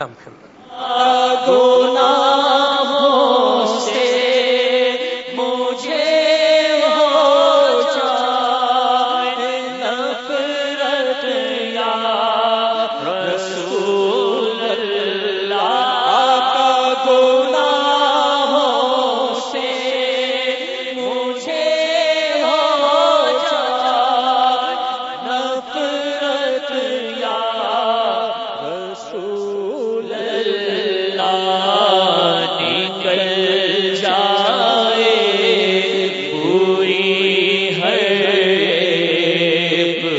الحمدللہ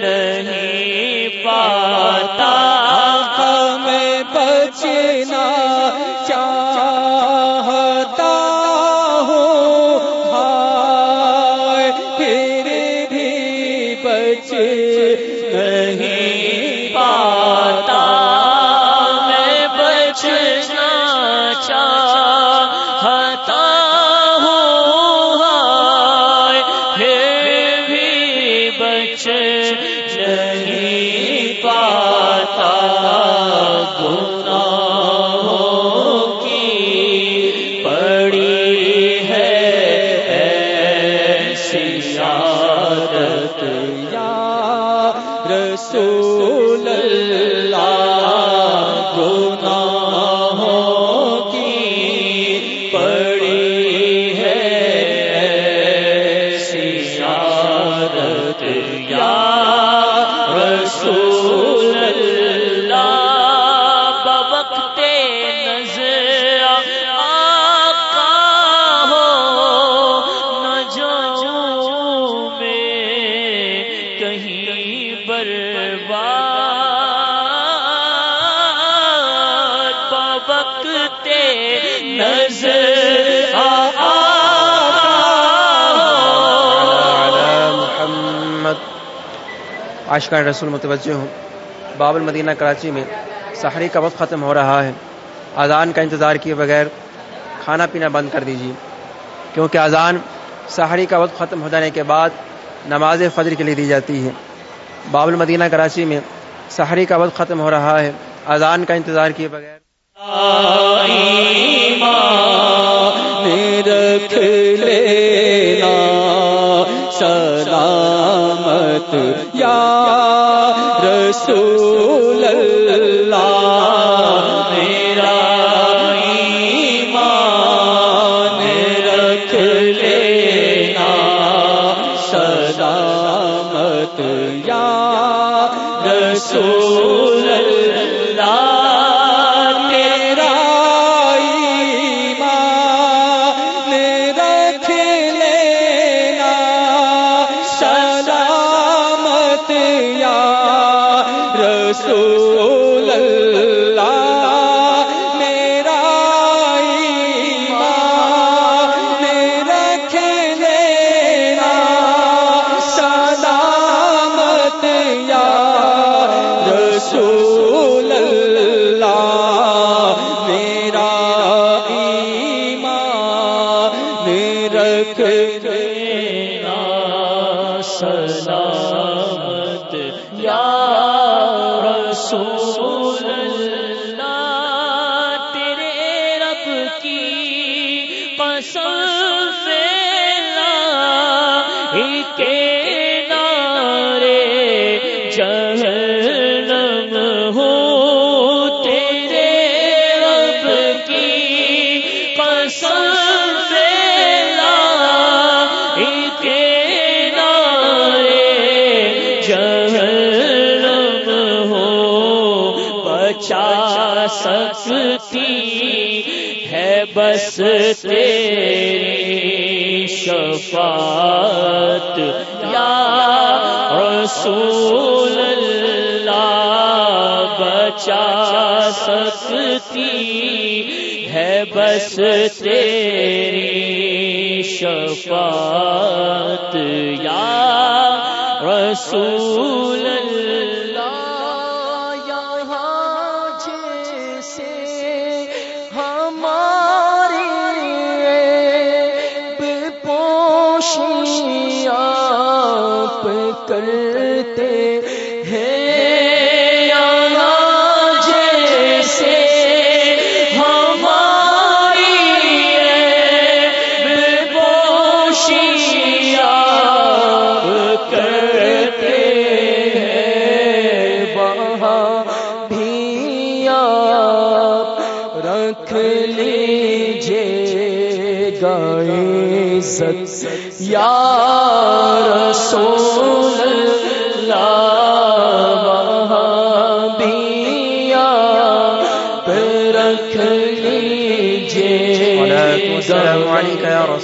نہیں پاتا۔ ہمیں بچنا چاہتا ہوں پھر بھی کچھ نہیں پاتا کی پڑی ہے رسول اللہ۔ عاشقان رسول متوجہ ہوں۔ باب المدینہ کراچی میں سحری کا وقت ختم ہو رہا ہے۔ اذان کا انتظار کیے بغیر کھانا پینا بند کر دیجیے۔ کیونکہ اذان سحری کا وقت ختم ہو جانے کے بعد نماز فجر کے لیے دی جاتی ہے۔ باب المدینہ کراچی میں سحری کا وقت ختم ہو رہا ہے۔ اذان کا انتظار کیے بغیر رکھ لینا سلامت یا رسول اللہ۔ میرا ایمان رکھ لینا یا رسول رسول اللہ میرا ایمان رکھ سلامت یا رسول اللہ میرا ایمان رکھ لینا سلامت رسول اللہ تیرے رب کی قسم سکتی ہے بس تیری شفاعت، یا رسول اللہ بچا سکتی ہے بس تیری شفاعت، یا رسول اللہ عزت یا رسول اللہ وہاں رکھ لیجیے